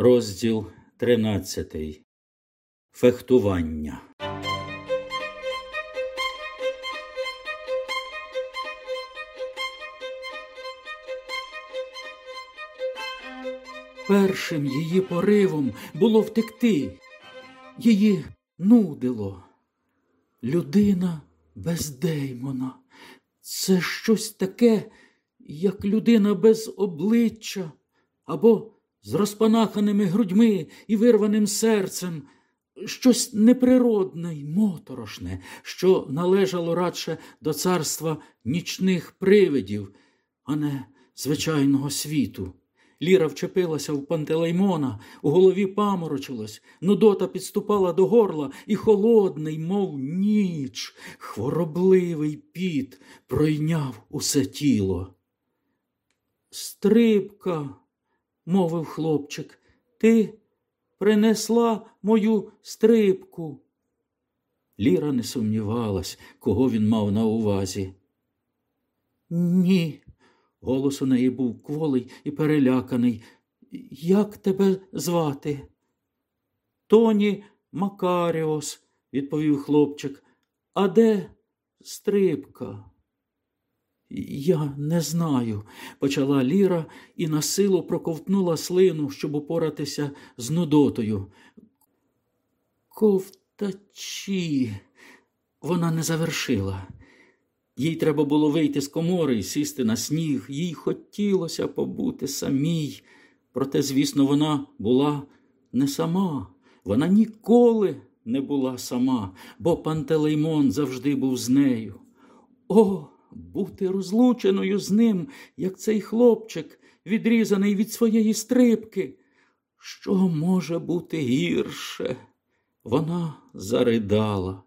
Розділ 13. Фехтування. Першим її поривом було втекти. Її нудило. Людина без Деймона. Це щось таке, як людина без обличчя або з розпанаханими грудьми і вирваним серцем, щось неприродне й моторошне, що належало радше до царства нічних привидів, а не звичайного світу. Ліра вчепилася в пантелеймона, у голові паморочилось, нудота підступала до горла, і холодний, мов ніч, хворобливий піт пройняв усе тіло. Стрибка, мовив хлопчик, ти принесла мою стрибку. Ліра не сумнівалась, кого він мав на увазі. Ні, голос у неї був кволий і переляканий. Як тебе звати? Тоні Макаріос, відповів хлопчик. А де стрибка? Я не знаю, почала Ліра і на силу проковтнула слину, щоб упоратися з нудотою. Ковтачі. Вона не завершила. Їй треба було вийти з комори і сісти на сніг. Їй хотілося побути самій. Проте, звісно, вона була не сама. Вона ніколи не була сама, бо Пантелеймон завжди був з нею. О, бути розлученою з ним, як цей хлопчик, відрізаний від своєї стрибки. Що може бути гірше? Вона заридала,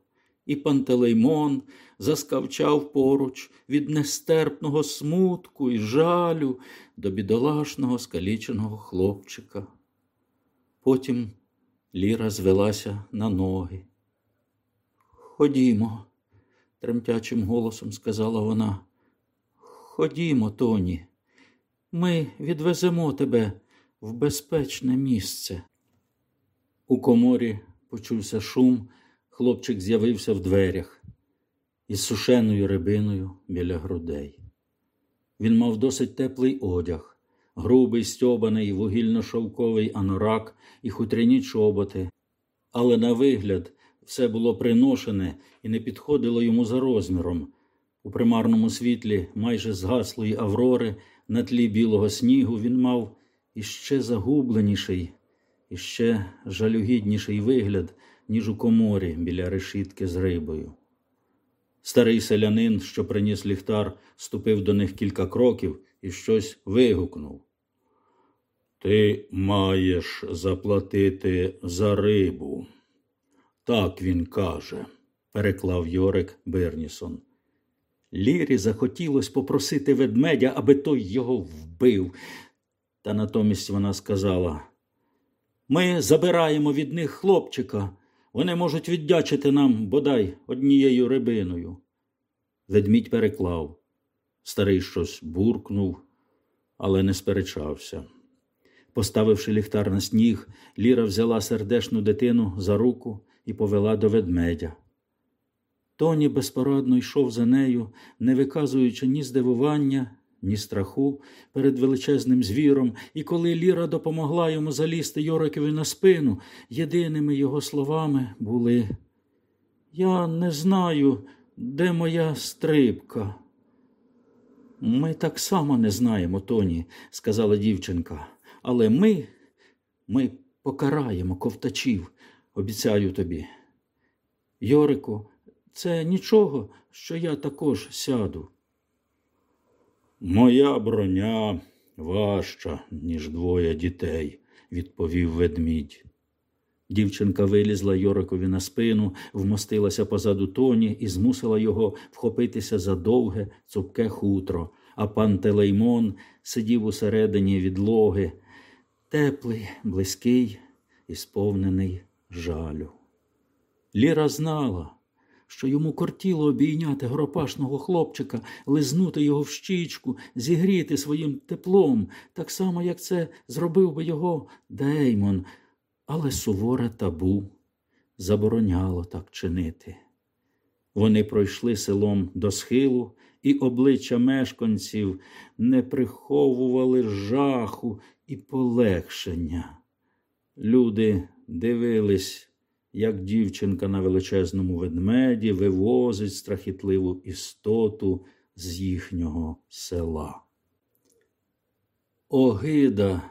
і Пантелеймон заскавчав поруч від нестерпного смутку і жалю до бідолашного скаліченого хлопчика. Потім Ліра звелася на ноги. Ходімо, тремтячим голосом сказала вона. Ходімо, Тоні, ми відвеземо тебе в безпечне місце. У коморі почувся шум, хлопчик з'явився в дверях із сушеною рибиною біля грудей. Він мав досить теплий одяг, грубий стьобаний вугільно-шовковий анорак і хутряні чоботи, але на вигляд все було приношене і не підходило йому за розміром. У примарному світлі майже згаслої аврори на тлі білого снігу він мав іще загубленіший, іще жалюгідніший вигляд, ніж у коморі біля решітки з рибою. Старий селянин, що приніс ліхтар, ступив до них кілька кроків і щось вигукнув. Ти маєш заплатити за рибу. Так він каже, переклав Йорик Бернісон. Лірі захотілося попросити ведмедя, аби той його вбив. Та натомість вона сказала: Ми забираємо від них хлопчика, вони можуть віддячити нам бодай однією рибиною. Ведмідь переклав. Старий щось буркнув, але не сперечався. Поставивши ліхтар на сніг, Ліра взяла сердешну дитину за руку і повела до ведмедя. Тоні безпорадно йшов за нею, не виказуючи ні здивування, ні страху перед величезним звіром, і коли Ліра допомогла йому залізти Йорикові на спину, єдиними його словами були Я не знаю, де моя стрибка. Ми так само не знаємо, Тоні, сказала дівчинка, але ми, ми покараємо ковтачів, обіцяю тобі. Йорику, це нічого, що я також сяду. Моя броня важча, ніж двоє дітей, відповів ведмідь. Дівчинка вилізла Йорикові на спину, вмостилася позаду тоні і змусила його вхопитися за довге, цупке хутро, а пан Телеймон сидів усередині відлоги, теплий, близький і сповнений жалю. Ліра знала, що йому кортіло обійняти гропашного хлопчика, лизнути його в щічку, зігріти своїм теплом, так само, як це зробив би його Деймон, але суворе табу забороняло так чинити. Вони пройшли селом до схилу, і обличчя мешканців не приховували жаху і полегшення. Люди дивились, як дівчинка на величезному ведмеді вивозить страхітливу істоту з їхнього села. Огида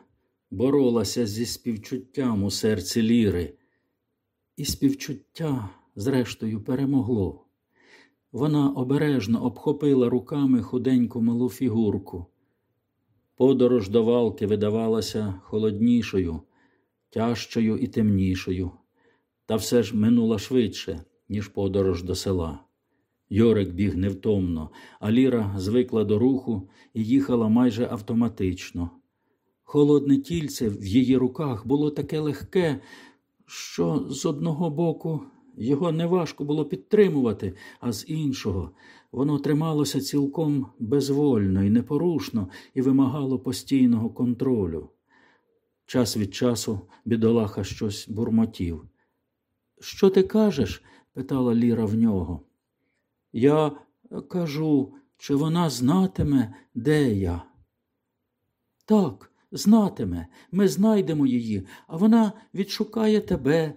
боролася зі співчуттям у серці Ліри, і співчуття, зрештою, перемогло. Вона обережно обхопила руками худеньку малу фігурку. Подорож до валки видавалася холоднішою, тяжчою і темнішою, та все ж минула швидше, ніж подорож до села. Йорик біг невтомно, а Ліра звикла до руху і їхала майже автоматично. Холодне тільце в її руках було таке легке, що з одного боку його неважко було підтримувати, а з іншого воно трималося цілком безвольно і непорушно і вимагало постійного контролю. Час від часу бідолаха щось бурмотів. Що ти кажеш? питала Ліра в нього. Я кажу, чи вона знатиме, де я? Так, знатиме, ми знайдемо її, а вона відшукає тебе.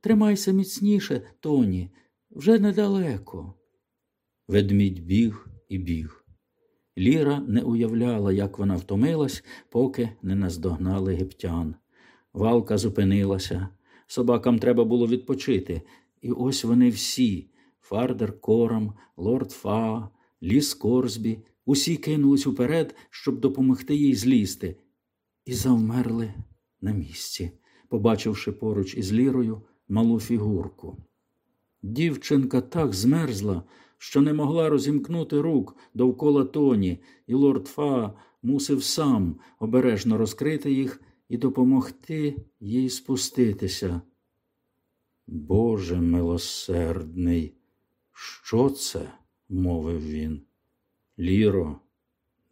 Тримайся міцніше, Тоні, вже недалеко. Ведмідь біг і біг. Ліра не уявляла, як вона втомилась, поки не наздогнали гептян. Валка зупинилася. Собакам треба було відпочити. І ось вони всі Фардер Корам, Лорд Фа, Лі Скорсбі, усі кинулись уперед, щоб допомогти їй злізти, і завмерли на місці, побачивши поруч із Лірою малу фігурку. Дівчинка так змерзла, що не могла розімкнути рук довкола Тоні, і лорд Фа мусив сам обережно розкрити їх і допомогти їй спуститися. Боже милосердний, що це? мовив він. Ліро,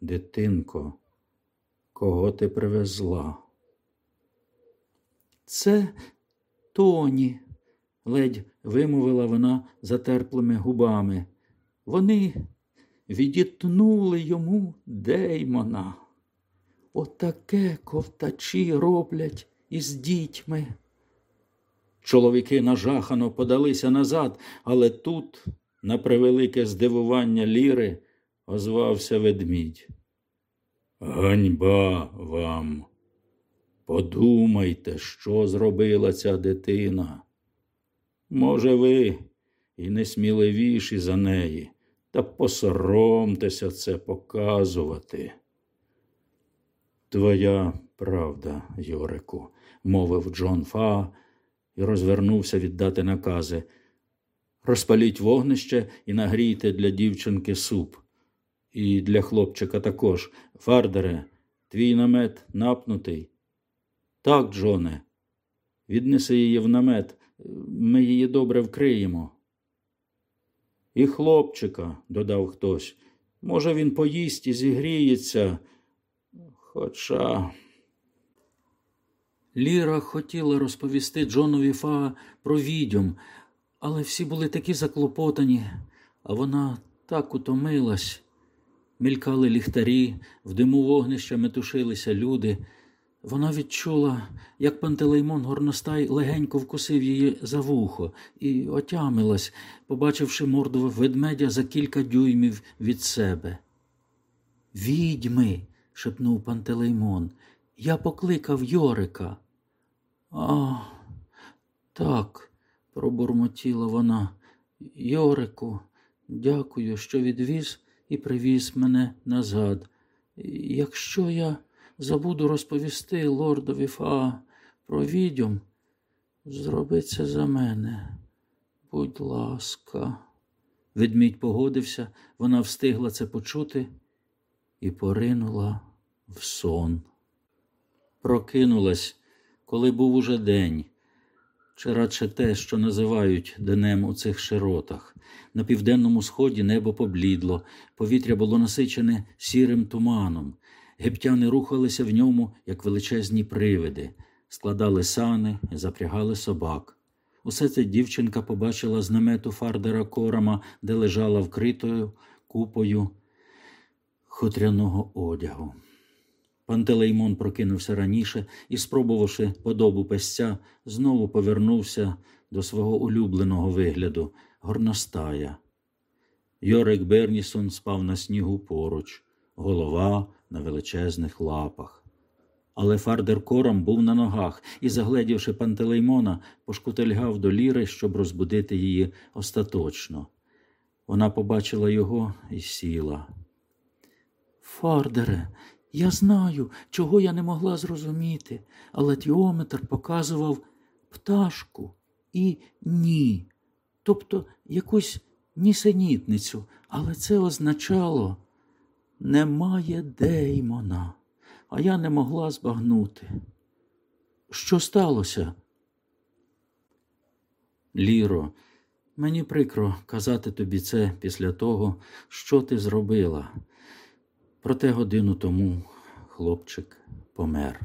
дитинко, кого ти привезла? Це Тоні, ледь вимовила вона затерплими губами. Вони відітнули йому Деймона. Отаке ковтачі роблять із дітьми. Чоловіки нажахано подалися назад, але тут, на превелике здивування Ліри, озвався ведмідь. Ганьба вам. Подумайте, що зробила ця дитина. Може, ви і не сміливіші за неї, та посоромтеся це показувати. Твоя правда, Йорику, мовив Джон Фа і розвернувся віддати накази. Розпаліть вогнище і нагрійте для дівчинки суп. І для хлопчика також. Фардере, твій намет напнутий. Так, Джоне, віднеси її в намет, ми її добре вкриємо. І хлопчика, додав хтось, може, він поїсть і зігріється. Хоча. Ліра хотіла розповісти Джонові Фа про відьом, але всі були такі заклопотані, а вона так утомилась. Мількали ліхтарі, в диму вогнища метушилися люди. Вона відчула, як пантелеймон горностай легенько вкусив її за вухо і отямилась, побачивши морду ведмедя за кілька дюймів від себе. Відьми, шепнув пантелеймон, я покликав Йорика. А, так, пробурмотіла вона. Йорику, дякую, що відвіз і привіз мене назад. Якщо я забуду розповісти лордові Фа про відьом, зроби це за мене. Будь ласка. Ведмідь погодився, вона встигла це почути і поринула в сон. Прокинулась, коли був уже день. чи радше те, що називають днем у цих широтах. На південному сході небо поблідло, повітря було насичене сірим туманом. Гептяни рухалися в ньому, як величезні привиди, складали сани запрягали собак. Усе це дівчинка побачила з намету Фардера Корама, де лежала вкритою купою хутряного одягу. Пантелеймон прокинувся раніше і, спробувавши подобу песця, знову повернувся до свого улюбленого вигляду горностая. Йорик Бернісон спав на снігу поруч, голова на величезних лапах. Але Фардер Корам був на ногах і, загледівши пантелеймона, пошкутельгав до ліри, щоб розбудити її остаточно. Вона побачила його і сіла. Фардере, я знаю, чого я не могла зрозуміти, але тіометр показував пташку і ні, тобто якусь нісенітницю, але це означало немає Деймона, а я не могла збагнути. Що сталося? Ліро, мені прикро казати тобі це після того, що ти зробила. Проте годину тому хлопчик помер.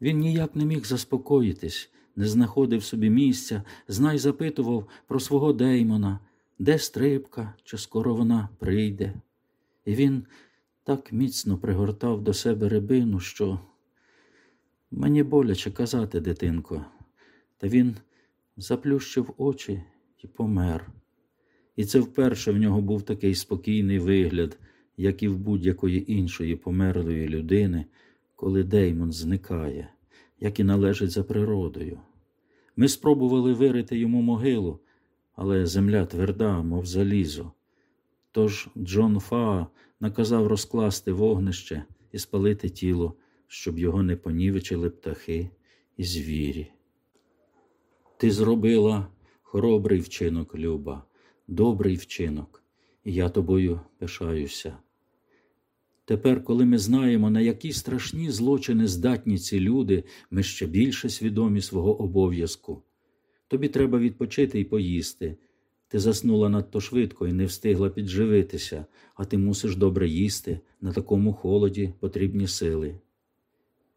Він ніяк не міг заспокоїтись, не знаходив собі місця, знай запитував про свого Деймона, де стрибка, чи скоро вона прийде. І він так міцно пригортав до себе рибину, що мені боляче казати, дитинко, та він заплющив очі і помер. І це вперше в нього був такий спокійний вигляд як і в будь-якої іншої померлої людини, коли Деймон зникає, як і належить за природою. Ми спробували вирити йому могилу, але земля тверда, мов залізо. Тож Джон Фаа наказав розкласти вогнище і спалити тіло, щоб його не понівечили птахи і звірі. Ти зробила хоробрий вчинок, Люба, добрий вчинок, і я тобою пишаюся. Тепер, коли ми знаємо, на які страшні злочини здатні ці люди, ми ще більше свідомі свого обов'язку. Тобі треба відпочити і поїсти. Ти заснула надто швидко і не встигла підживитися, а ти мусиш добре їсти, на такому холоді потрібні сили.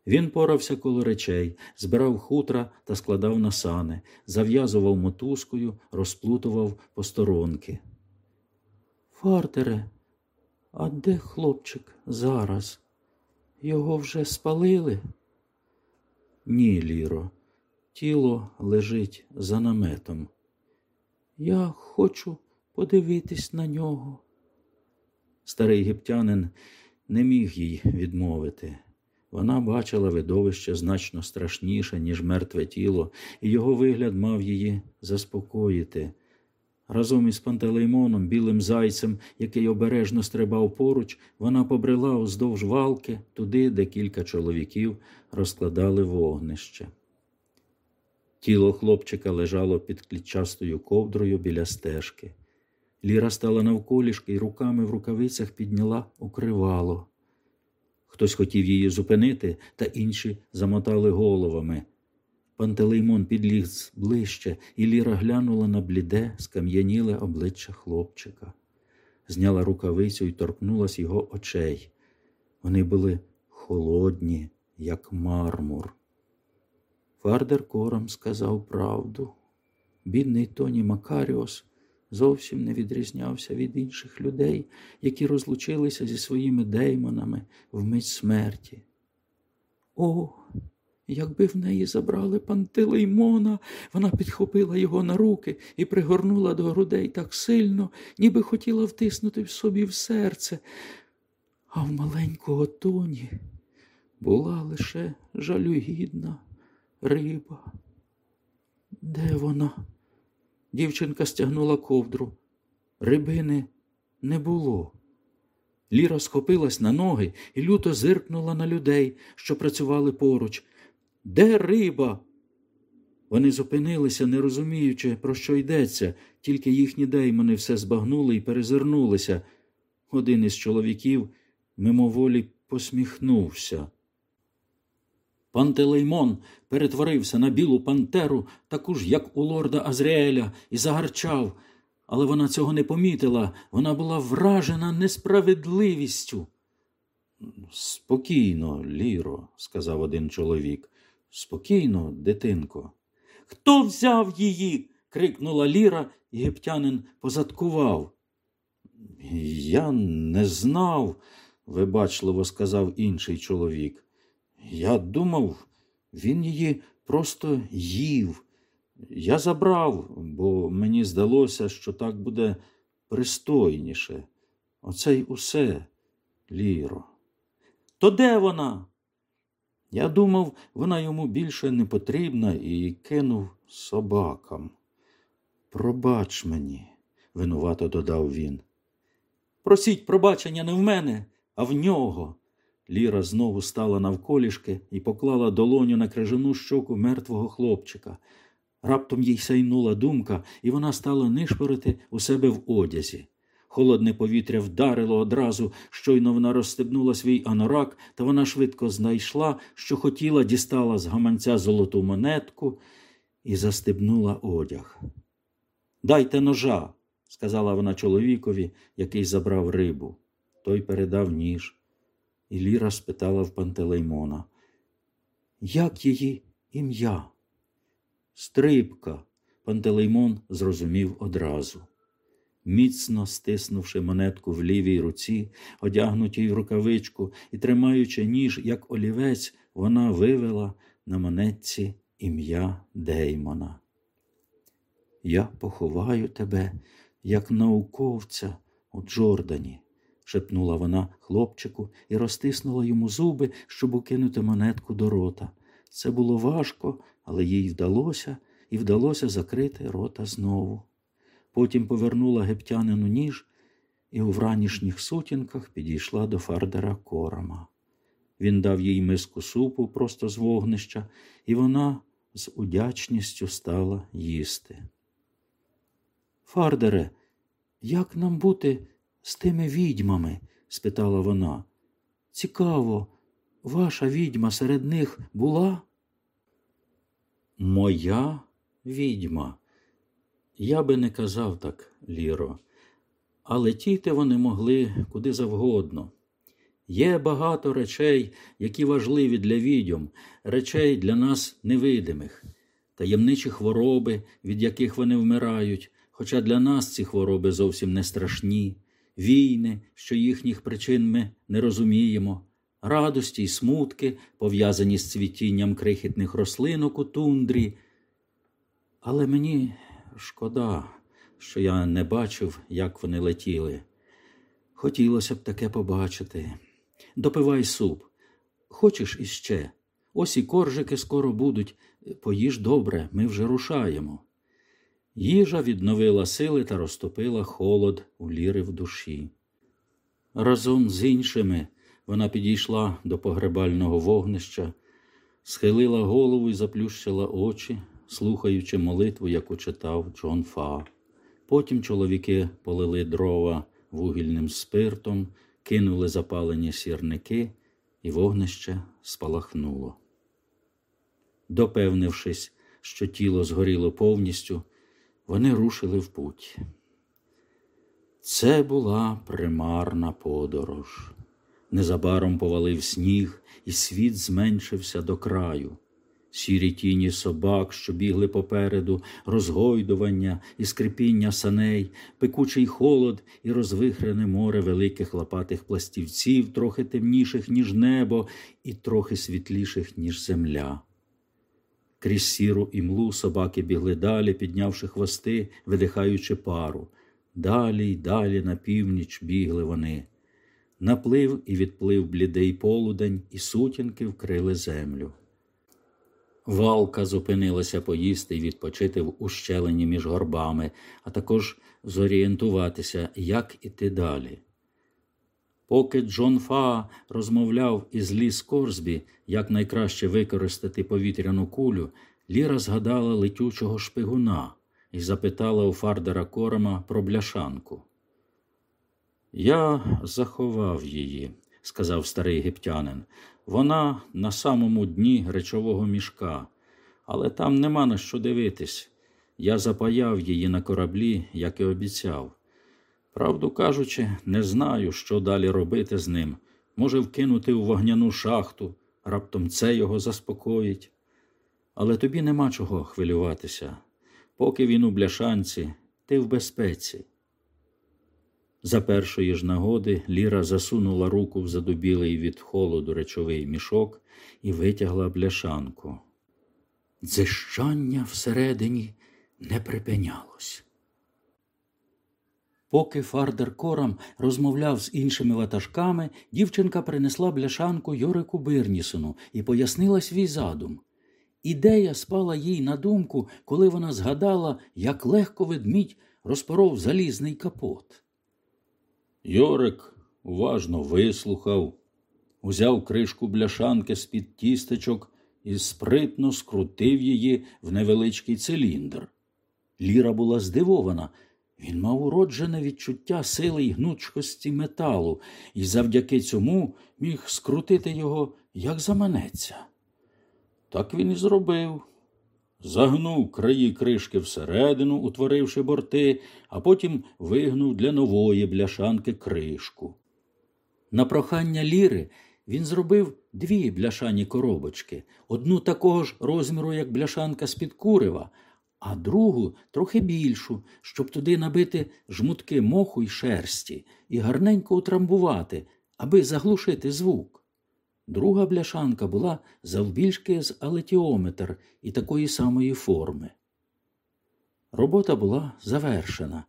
Він порався коло речей, збирав хутра та складав на сани, зав'язував мотузкою, розплутував посторонки. Фартере, а де хлопчик зараз? Його вже спалили? Ні, Ліро, тіло лежить за наметом. Я хочу подивитись на нього. Старий гіптянин не міг їй відмовити. Вона бачила видовище значно страшніше, ніж мертве тіло, і його вигляд мав її заспокоїти. Разом із Пантелеймоном, білим зайцем, який обережно стрибав поруч, вона побрела уздовж валки туди, де кілька чоловіків розкладали вогнище. Тіло хлопчика лежало під клітчастою ковдрою біля стежки. Ліра стала навколішки і руками в рукавицях підняла укривало. Хтось хотів її зупинити, та інші замотали головами. Пантелеймон підліг ближче, і Ліра глянула на бліде, скам'яніле обличчя хлопчика, зняла рукавицю і торкнулась його очей. Вони були холодні, як мармур. Фардер Корам сказав правду. Бідний Тоні Макаріос зовсім не відрізнявся від інших людей, які розлучилися зі своїми деймонами в мить смерті. О, Якби в неї забрали пантелеймона, вона підхопила його на руки і пригорнула до грудей так сильно, ніби хотіла втиснути в собі в серце. А в маленького тоні була лише жалюгідна риба. Де вона? Дівчинка стягнула ковдру. Рибини не було. Ліра схопилась на ноги і люто зиркнула на людей, що працювали поруч. Де риба? Вони зупинилися, не розуміючи, про що йдеться, тільки їхні деймони все збагнули і перезирнулися. Один із чоловіків мимоволі посміхнувся. Пантелеймон перетворився на білу пантеру, таку ж, як у лорда Азріеля, і загарчав. Але вона цього не помітила, вона була вражена несправедливістю. Спокійно, Ліро, сказав один чоловік. Спокійно, дитинко. Хто взяв її? крикнула Ліра, єгиптянин позадкував. Я не знав, вибачливо сказав інший чоловік. Я думав, він її просто їв. Я забрав, бо мені здалося, що так буде пристойніше. Оце й усе, Ліро. То де вона? Я думав, вона йому більше не потрібна і кинув собакам. Пробач мені, винувато додав він. Просіть пробачення не в мене, а в нього. Ліра знову стала навколішки і поклала долоню на крижану щоку мертвого хлопчика. Раптом їй сайнула думка, і вона стала нишпорити у себе в одязі. Холодне повітря вдарило одразу, щойно вона розстебнула свій анорак, та вона швидко знайшла, що хотіла, дістала з гаманця золоту монетку і застебнула одяг. Дайте ножа, сказала вона чоловікові, який забрав рибу. Той передав ніж. І Ліра спитала в Пантелеймона. Як її ім'я? Стрибка. Пантелеймон зрозумів одразу. Міцно стиснувши монетку в лівій руці, одягнутій в рукавичку і тримаючи ніж, як олівець, вона вивела на монетці ім'я Деймона. Я поховаю тебе, як науковця у Джордані, шепнула вона хлопчику і розтиснула йому зуби, щоб укинути монетку до рота. Це було важко, але їй вдалося і вдалося закрити рота знову. Потім повернула гептянину ніж і у вранішніх сутінках підійшла до фардера корома. Він дав їй миску супу просто з вогнища, і вона з удячністю стала їсти. Фардере, як нам бути з тими відьмами? спитала вона. Цікаво, ваша відьма серед них була? Моя відьма. Я би не казав так, Ліро, а летіти вони могли куди завгодно. Є багато речей, які важливі для відьом, речей для нас невидимих, таємничі хвороби, від яких вони вмирають, хоча для нас ці хвороби зовсім не страшні, війни, що їхніх причин ми не розуміємо, радості й смутки, пов'язані з цвітінням крихітних рослинок у тундрі. Але мені шкода, що я не бачив, як вони летіли. Хотілося б таке побачити. Допивай суп. Хочеш іще? Ось і коржики скоро будуть. Поїж добре, ми вже рушаємо. Їжа відновила сили та розтопила холод у ліри в душі. Разом з іншими вона підійшла до погребального вогнища, схилила голову і заплющила очі, слухаючи молитву, яку читав Джон Фа. Потім чоловіки полили дрова вугільним спиртом, кинули запалені сірники, і вогнище спалахнуло. Допевнившись, що тіло згоріло повністю, вони рушили в путь. Це була примарна подорож. Незабаром повалив сніг, і світ зменшився до краю. Сірі тіні собак, що бігли попереду, розгойдування і скрипіння саней, пекучий холод і розвихрене море великих лопатих пластівців, трохи темніших, ніж небо, і трохи світліших, ніж земля. Крізь сіру імлу собаки бігли далі, піднявши хвости, видихаючи пару. Далі й далі на північ бігли вони. Наплив і відплив блідий полудень, і сутінки вкрили землю. Валка зупинилася поїсти і відпочити в ущелині між горбами, а також зорієнтуватися, як іти далі. Поки Джон Фа розмовляв із Ліс Корсбі, як найкраще використати повітряну кулю, Ліра згадала летючого шпигуна і запитала у Фардера Корома про бляшанку. Я заховав її, сказав старий єгиптянин, Вона на самому дні речового мішка, але там нема на що дивитись. Я запаяв її на кораблі, як і обіцяв. Правду кажучи, не знаю, що далі робити з ним. Може, вкинути у вогняну шахту, раптом це його заспокоїть. Але тобі нема чого хвилюватися. Поки він у бляшанці, ти в безпеці. За першої ж нагоди Ліра засунула руку в задубілий від холоду речовий мішок і витягла бляшанку. Дзищання всередині не припинялось. Поки Фардер Корам розмовляв з іншими ватажками, дівчинка принесла бляшанку Йорику Бирнісону і пояснила свій задум. Ідея спала їй на думку, коли вона згадала, як легко ведмідь розпоров залізний капот. Йорик уважно вислухав, узяв кришку бляшанки з під тістечок і спритно скрутив її в невеличкий циліндр. Ліра була здивована. Він мав уроджене відчуття сили й гнучкості металу, і завдяки цьому міг скрутити його, як заманеться. Так він і зробив. Загнув краї кришки всередину, утворивши борти, а потім вигнув для нової бляшанки кришку. На прохання Ліри він зробив дві бляшані коробочки, одну такого ж розміру, як бляшанка з-під курева, а другу трохи більшу, щоб туди набити жмутки моху й шерсті і гарненько утрамбувати, аби заглушити звук. Друга бляшанка була завбільшки з алетіометр і такої самої форми. Робота була завершена,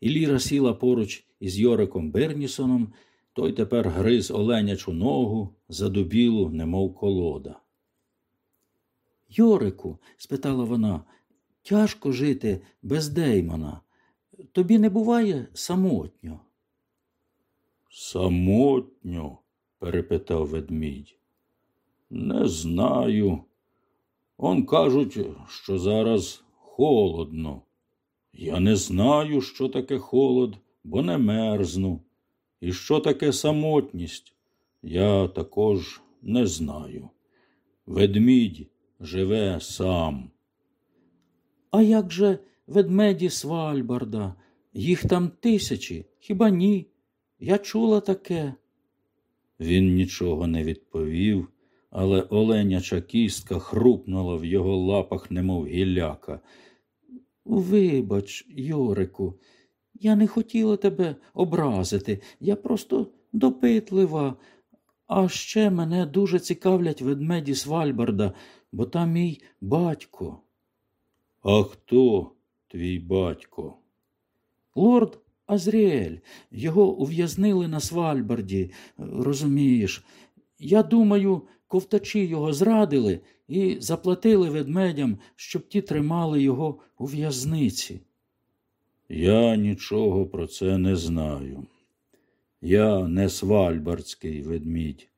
і Ліра сіла поруч із Йориком Бернісоном, той тепер гриз оленячу ногу, задубілу, немов колода. Йорику, спитала вона, тяжко жити без Деймона. Тобі не буває самотньо? Самотньо? перепитав ведмідь. Не знаю. Он кажуть, що зараз холодно. Я не знаю, що таке холод, бо не мерзну. І що таке самотність, я також не знаю. Ведмідь живе сам. А як же ведмеді Свальбарда? Їх там тисячі, хіба ні? Я чула таке. Він нічого не відповів, але оленяча кістка хрупнула в його лапах, немов гіляка. Вибач, Йорику, я не хотіла тебе образити, я просто допитлива. А ще мене дуже цікавлять ведмеді Свальбарда, бо там мій батько. А хто твій батько? Лорд Азріель, його ув'язнили на Свальбарді, розумієш. Я думаю, ковтачі його зрадили і заплатили ведмедям, щоб ті тримали його у в'язниці. Я нічого про це не знаю. Я не свальбардський ведмідь.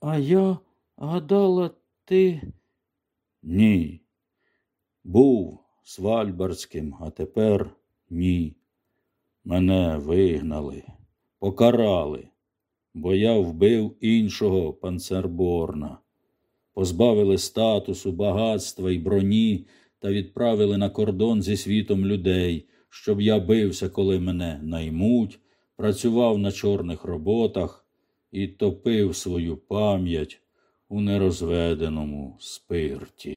А я гадала, ти. Ні. Був свальбардським, а тепер ні. Мене вигнали, покарали, бо я вбив іншого панцерборна, позбавили статусу, багатства і броні та відправили на кордон зі світом людей, щоб я бився, коли мене наймуть, працював на чорних роботах і топив свою пам'ять у нерозведеному спирті.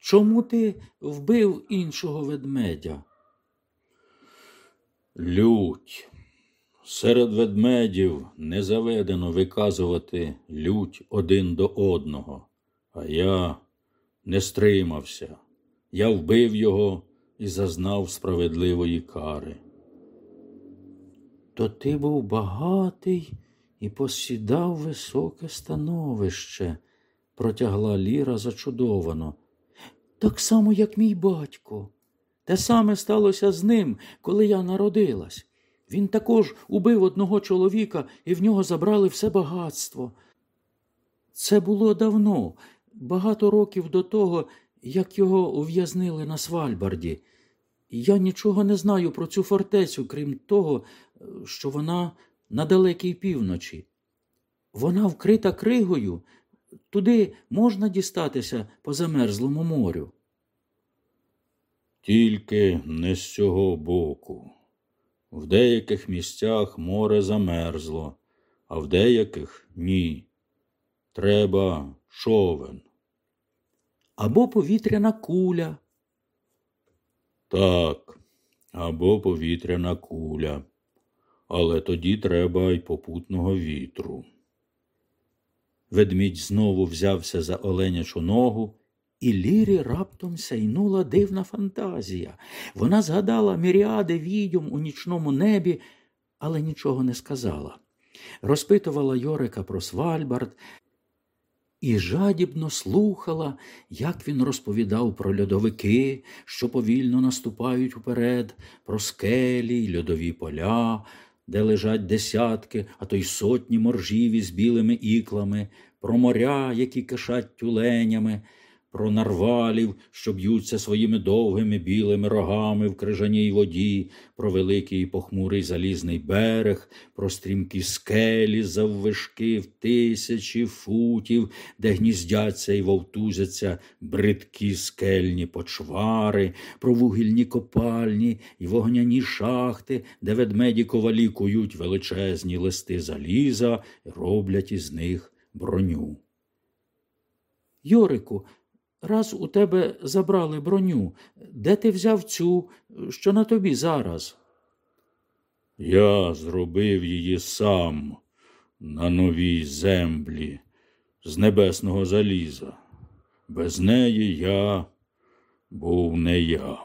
Чому ти вбив іншого ведмедя? Лють. Серед ведмедів не заведено виказувати лють один до одного, а я не стримався. Я вбив його і зазнав справедливої кари. То ти був багатий і посідав високе становище, протягла Ліра зачудовано. Так само, як мій батько. Те саме сталося з ним, коли я народилась. Він також убив одного чоловіка і в нього забрали все багатство. Це було давно, багато років до того, як його ув'язнили на Свальбарді. Я нічого не знаю про цю фортецю, крім того, що вона на далекій півночі. Вона вкрита кригою. Туди можна дістатися по замерзлому морю. Тільки не з цього боку. В деяких місцях море замерзло, а в деяких ні. Треба човен. Або повітряна куля. Так, або повітряна куля. Але тоді треба й попутного вітру. Ведмідь знову взявся за оленячу ногу, і Лірі раптом сяйнула дивна фантазія. Вона згадала міріади відьом у нічному небі, але нічого не сказала. Розпитувала Йорика про Свальбард і жадібно слухала, як він розповідав про льодовики, що повільно наступають уперед, про скелі й льодові поля, де лежать десятки, а то й сотні моржів із білими іклами, про моря, які кишать тюленями про нарвалів, що б'ються своїми довгими білими рогами в крижаній воді, про великий похмурий залізний берег, про стрімкі скелі заввишки в тисячі футів, де гніздяться і вовтузяться бридкі скельні почвари, про вугільні копальні і вогняні шахти, де ведмеді ковалі кують величезні листи заліза роблять із них броню. Йорику, раз у тебе забрали броню, де ти взяв цю, що на тобі зараз? Я зробив її сам на новій землі з небесного заліза. Без неї я був не я.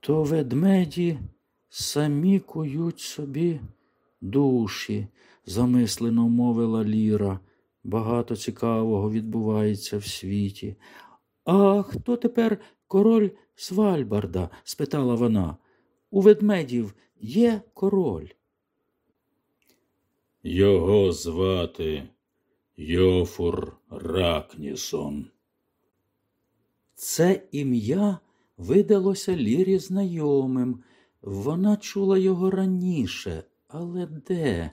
То ведмеді самі кують собі душі, замислено мовила Ліра. Багато цікавого відбувається в світі. А хто тепер король Свальбарда? спитала вона. У ведмедів є король. Його звати Йофур Ракнісон. Це ім'я видалося Лірі знайомим. Вона чула його раніше, але де?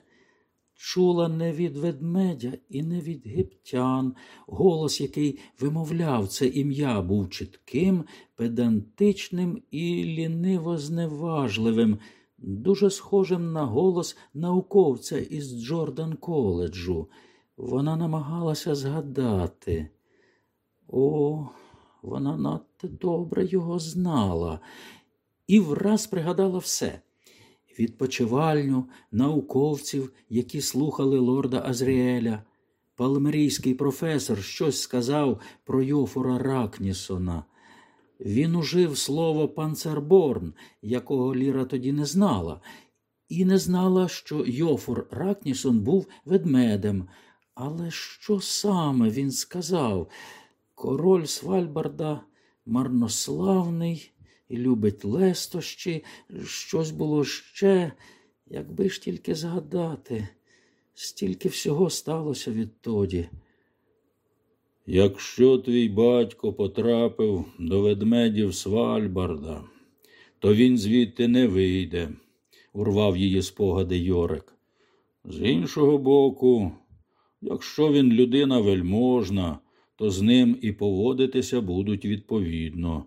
Чула не від ведмедя і не від гиптян. Голос, який вимовляв це ім'я, був чітким, педантичним і ліниво зневажливим, дуже схожим на голос науковця із Джордан коледжу. Вона намагалася згадати. О, вона надто добре його знала і враз пригадала все відпочивальню науковців, які слухали лорда Азріеля. Палмерійський професор щось сказав про Йофора Ракнісона. Він ужив слово панцерборн, якого Ліра тоді не знала, і не знала, що Йофор Ракнісон був ведмедем. Але що саме він сказав? Король Свальбарда марнославний, любить лестощі, щось було ще, якби ж тільки згадати, стільки всього сталося відтоді. Якщо твій батько потрапив до ведмедів Свальбарда, то він звідти не вийде, урвав її спогади Йорик. З іншого боку, якщо він людина вельможна, то з ним і поводитися будуть відповідно.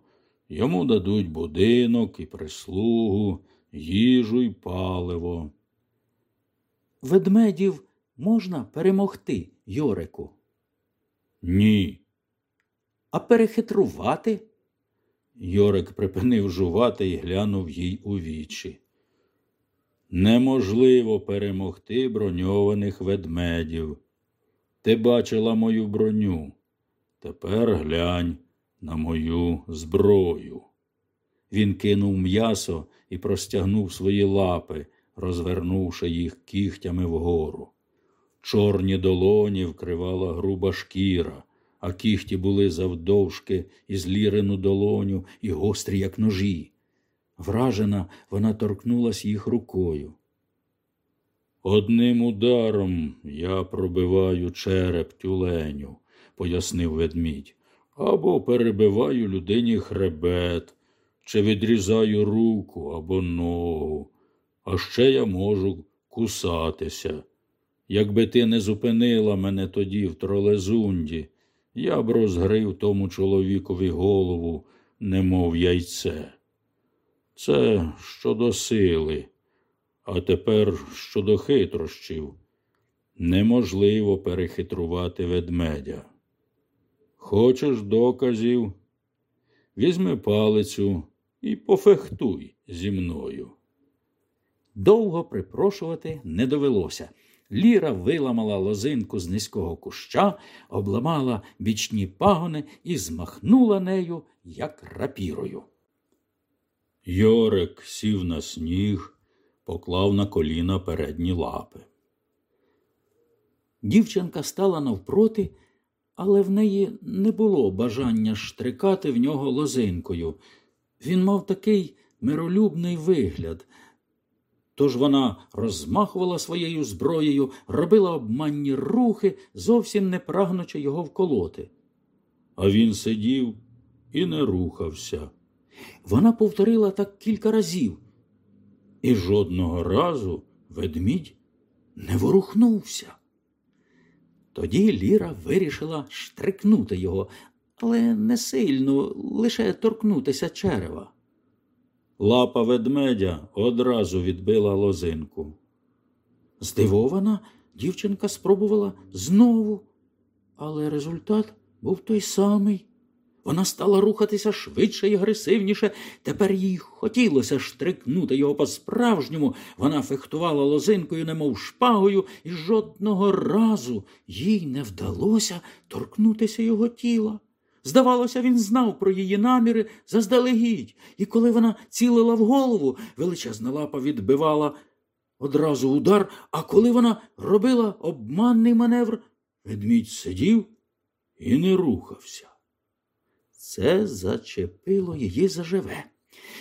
Йому дадуть будинок і прислугу, їжу й паливо. Ведмедів можна перемогти, Йорику? Ні. А перехитрувати? Йорик припинив жувати і глянув їй у вічі. Неможливо перемогти броньованих ведмедів. Ти бачила мою броню. Тепер глянь на мою зброю. Він кинув м'ясо і простягнув свої лапи, розвернувши їх кігтями вгору. Чорні долоні вкривала груба шкіра, а кігті були завдовжки із лірину долоню і гострі, як ножі. Вражена, вона торкнулась їх рукою. Одним ударом я пробиваю череп тюленю, пояснив ведмідь або перебиваю людині хребет, чи відрізаю руку або ногу, а ще я можу кусатися. Якби ти не зупинила мене тоді в тролезунді, я б розгрив тому чоловікові голову, немов яйце. Це щодо сили, а тепер щодо хитрощів. Неможливо перехитрувати ведмедя. Хочеш доказів? Візьми палицю і пофехтуй зі мною. Довго припрошувати не довелося. Ліра виламала лозинку з низького куща, обламала бічні пагони і змахнула нею, як рапірою. Йорик сів на сніг, поклав на коліна передні лапи. Дівчинка стала навпроти, але в неї не було бажання штрикати в нього лозинкою. Він мав такий миролюбний вигляд. Тож вона розмахувала своєю зброєю, робила обманні рухи, зовсім не прагнучи його вколоти. А він сидів і не рухався. Вона повторила так кілька разів. І жодного разу ведмідь не ворухнувся. Тоді Ліра вирішила штрикнути його, але не сильно, лише торкнутися черева. Лапа ведмедя одразу відбила лозинку. Здивована, дівчинка спробувала знову, але результат був той самий. Вона стала рухатися швидше і агресивніше. Тепер їй хотілося штрикнути його по-справжньому. Вона фехтувала лозинкою, немов шпагою, і жодного разу їй не вдалося торкнутися його тіла. Здавалося, він знав про її наміри заздалегідь, і коли вона цілила в голову, величезна лапа відбивала одразу удар, а коли вона робила обманний маневр, ведмідь сидів і не рухався. Це зачепило її заживе.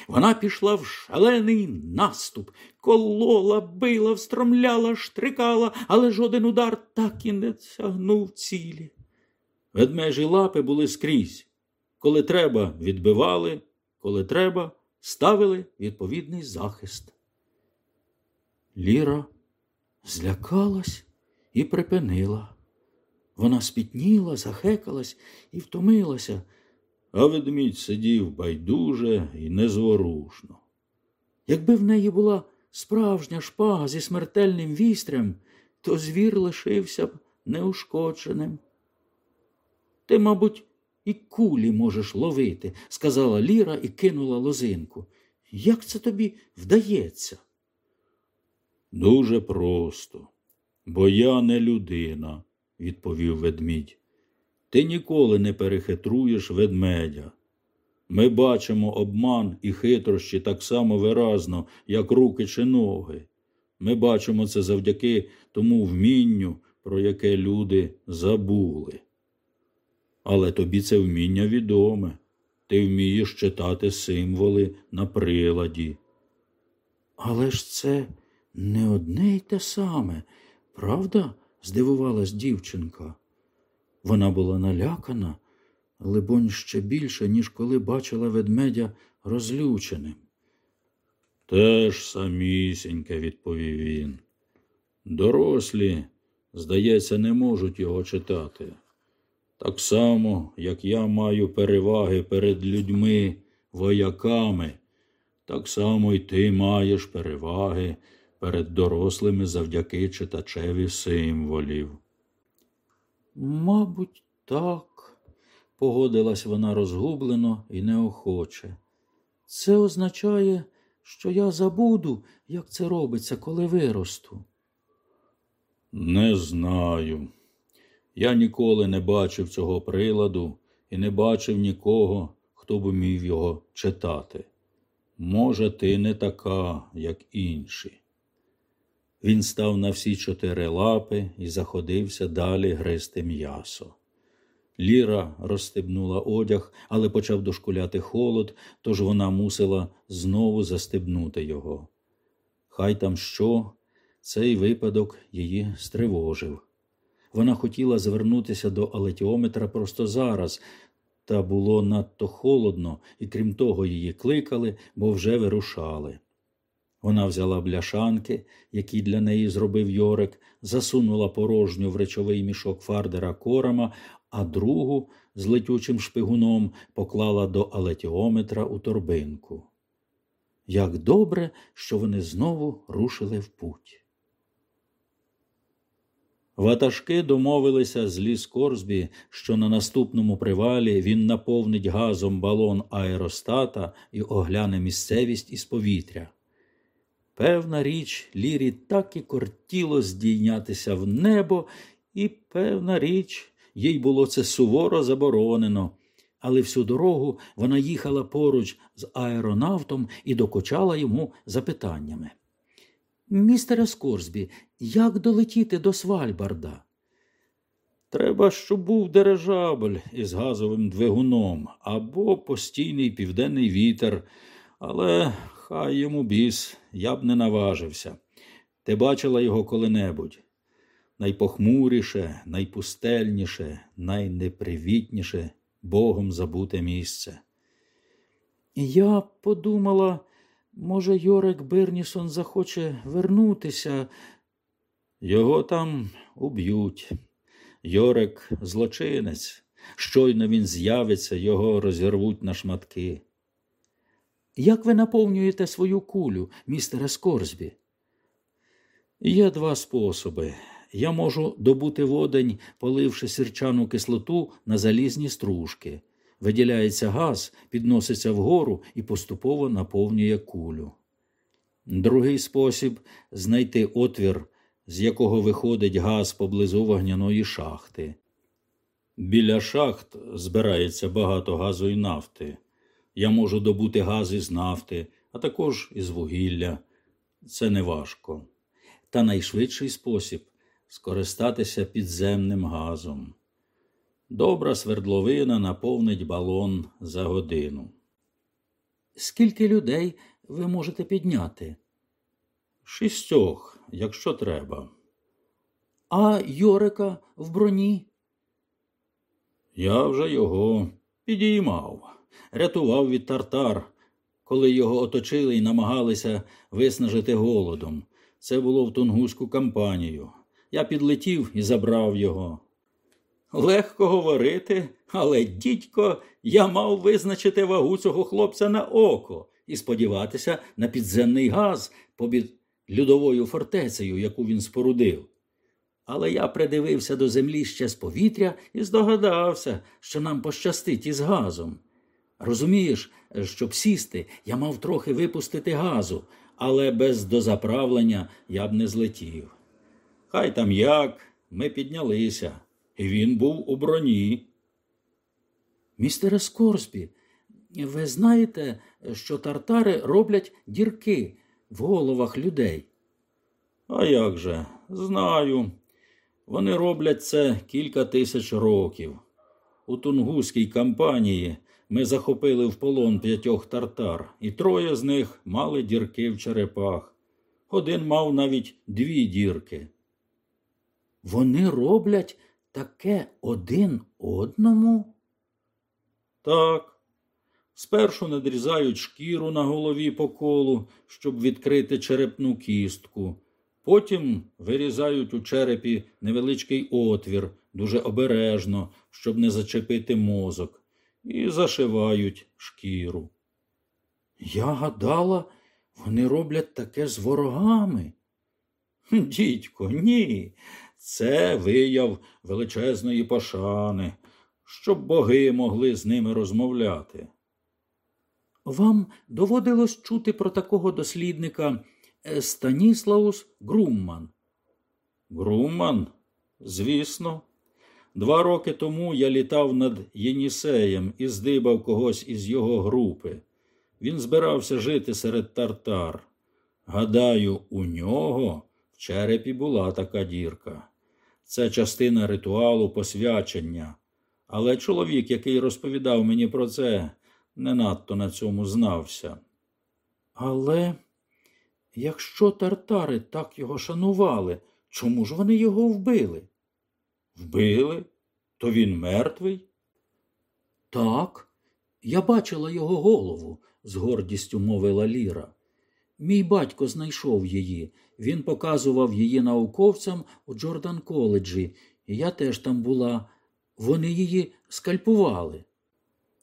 Вона пішла в шалений наступ, колола, била, встромляла, штрикала, але жоден удар так і не сягнув цілі. Ведмежі лапи були скрізь. Коли треба, відбивали, коли треба, ставили відповідний захист. Ліра злякалась і припинила. Вона спітніла, захекалась і втомилася, а ведмідь сидів байдуже і незворушно. Якби в неї була справжня шпага зі смертельним вістрям, то звір лишився б неушкодженим. Ти, мабуть, і кулі можеш ловити, сказала Ліра і кинула лозинку. Як це тобі вдається? Дуже просто, бо я не людина, відповів ведмідь. Ти ніколи не перехитруєш ведмедя. Ми бачимо обман і хитрощі так само виразно, як руки чи ноги. Ми бачимо це завдяки тому вмінню, про яке люди забули. Але тобі це вміння відоме. Ти вмієш читати символи на приладі. Але ж це не одне й те саме, правда? здивувалась дівчинка. Вона була налякана, либонь, ще більше, ніж коли бачила ведмедя розлюченим. Теж самісіньке, відповів він. Дорослі, здається, не можуть його читати. Так само, як я маю переваги перед людьми, вояками, так само й ти маєш переваги перед дорослими завдяки читачеві символів. Мабуть, так, погодилась вона розгублено і неохоче. Це означає, що я забуду, як це робиться, коли виросту. Не знаю. Я ніколи не бачив цього приладу і не бачив нікого, хто б умів його читати. Може, ти не така, як інші. Він став на всі чотири лапи і заходився далі гризти м'ясо. Ліра розстебнула одяг, але почав дошкуляти холод, тож вона мусила знову застебнути його. Хай там що, цей випадок її стривожив. Вона хотіла звернутися до алетіометра просто зараз, та було надто холодно, і крім того, її кликали, бо вже вирушали. Вона взяла бляшанки, які для неї зробив Йорик, засунула порожню в речовий мішок фардера корама, а другу з летючим шпигуном поклала до алетіометра у торбинку. Як добре, що вони знову рушили в путь. Ватажки домовилися з ліс Корсбі, що на наступному привалі він наповнить газом балон аеростата і огляне місцевість із повітря. Певна річ, Лірі так і кортіло здійнятися в небо, і певна річ, їй було це суворо заборонено. Але всю дорогу вона їхала поруч з аеронавтом і докочала йому запитаннями. Містере Скорсбі, як долетіти до Свальбарда? Треба, щоб був дирижабль із газовим двигуном або постійний південний вітер, але хай йому біс, я б не наважився. Ти бачила його коли-небудь. Найпохмуріше, найпустельніше, найнепривітніше Богом забуте місце. Я подумала. Може, Йорик Бернісон захоче вернутися. Його там уб'ють. Йорик злочинець. Щойно він з'явиться, його розірвуть на шматки. Як ви наповнюєте свою кулю, містере Скорсбі? Є два способи. Я можу добути водень, поливши сірчану кислоту на залізні стружки. Виділяється газ, підноситься вгору і поступово наповнює кулю. Другий спосіб знайти отвір, з якого виходить газ поблизу вогняної шахти. Біля шахт збирається багато газу і нафти. Я можу добути газ із нафти, а також із вугілля. Це не важко. Та найшвидший спосіб скористатися підземним газом. Добра свердловина наповнить балон за годину. Скільки людей ви можете підняти? Шістьох, якщо треба. А Йорика в броні? Я вже його підіймав, рятував від тартар, коли його оточили і намагалися виснажити голодом. Це було в тунгуську кампанію. Я підлетів і забрав його. Легко говорити, але, дідько, я мав визначити вагу цього хлопця на око і сподіватися на підземний газ побід льодовою фортецею, яку він спорудив. Але я придивився до землі ще з повітря і здогадався, що нам пощастить із газом. Розумієш, щоб сісти, я мав трохи випустити газу, але без дозаправлення я б не злетів. Хай там як, ми піднялися і він був у броні. Містере Скорсбі, ви знаєте, що тартари роблять дірки в головах людей? А як же, знаю. Вони роблять це кілька тисяч років. У тунгуській кампанії ми захопили в полон п'ятьох тартар, і троє з них мали дірки в черепах. Один мав навіть дві дірки. Вони роблять таке один одному? Так. Спершу надрізають шкіру на голові по колу, щоб відкрити черепну кістку. Потім вирізають у черепі невеличкий отвір, дуже обережно, щоб не зачепити мозок, і зашивають шкіру. Я гадала, вони роблять таке з ворогами. Дідько, ні. Це вияв величезної пошани, щоб боги могли з ними розмовляти. Вам доводилось чути про такого дослідника е, Станіслаус Грумман. Грумман? Звісно. Два роки тому я літав над Єнісеєм і здибав когось із його групи. Він збирався жити серед тартар. Гадаю, у нього в черепі була така дірка. Це частина ритуалу посвячення. Але чоловік, який розповідав мені про це, не надто на цьому знався. Але якщо тартари так його шанували, чому ж вони його вбили? Вбили? То він мертвий? Так, я бачила його голову, з гордістю мовила Ліра. Мій батько знайшов її. Він показував її науковцям у Джордан коледжі, і я теж там була. Вони її скальпували.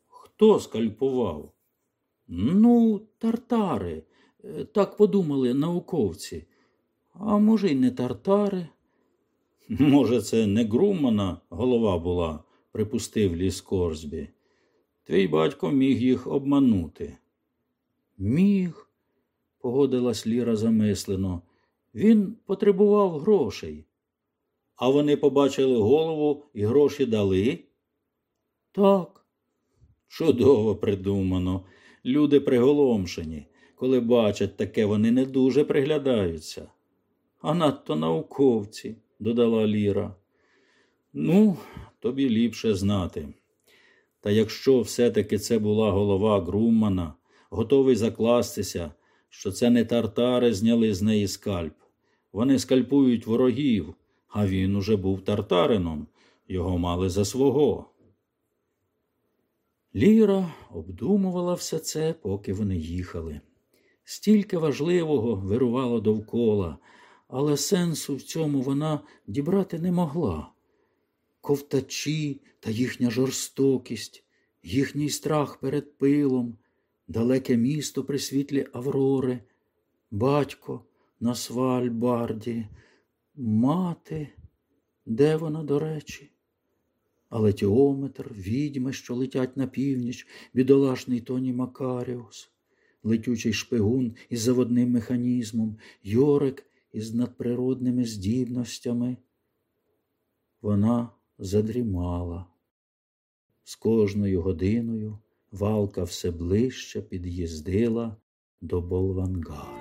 Хто скальпував? Ну, тартари. Е, Так подумали науковці. А може, й не тартари. Може, це не Грумана голова була, припустив ліс Корсбі. Твій батько міг їх обманути. Міг, погодилась Ліра замислено. Він потребував грошей. А вони побачили голову і гроші дали? Так, Чудово придумано. Люди приголомшені. Коли бачать таке, вони не дуже приглядаються. а надто науковці, додала Ліра. Ну, тобі ліпше знати. Та якщо все-таки це була голова Груммана, готовий закластися, що це не тартари зняли з неї скальп. Вони скальпують ворогів, а він уже був тартарином, його мали за свого. Ліра обдумувала все це, поки вони їхали. Стільки важливого вирувало довкола, але сенсу в цьому вона дібрати не могла. Ковтачі та їхня жорстокість, їхній страх перед пилом, далеке місто при світлі Аврори, батько на Свальбарді, мати, де вона, до речі? Але тіометр, відьми, що летять на північ, бідолашний Тоні Макаріус, летючий шпигун із заводним механізмом, Йорик із надприродними здібностями. Вона задрімала. З кожною годиною валка все ближче під'їздила до Болвангара.